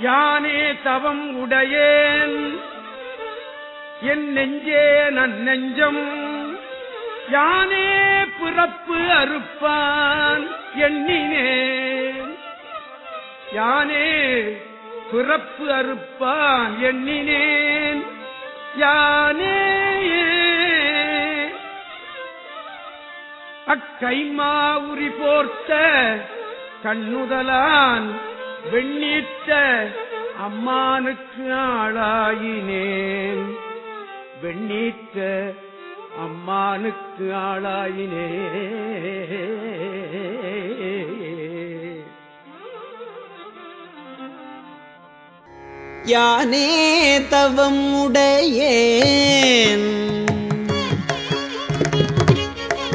யானே தவம் உடையேன். என் நெஞ்சே நன்னெஞ்சம் யானே பிறப்பு அறுப்பான் எண்ணினேன். யானே பிறப்பு அறுப்பான் எண்ணினேன். யானே அக்கைமாவுரி போர்த்த கண்ணுதலான் வெண்ணீட்ட அம்மானுக்கு ஆளாயினேன். வெண்ணீட்ட அம்மானுக்கு ஆளாயினே யானே தவம் உடையேன்.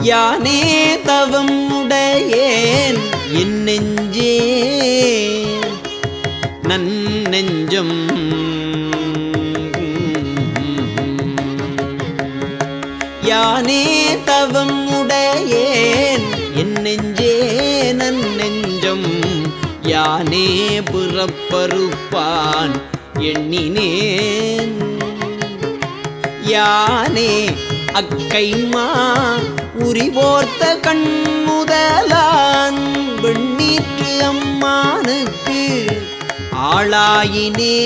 யானே தவம் உடையேன். என் நெஞ்சே நன் யானே தவம் உடையேன் என் நெஞ்சே நன் நெஞ்சம் யானே புறப்பருப்பான் எண்ணினேன். யானே அக்கைமா உரிபோர்த்த கண் முதலான் வெண்ணீற்று அம்மானுக்கு ஆளாயினே.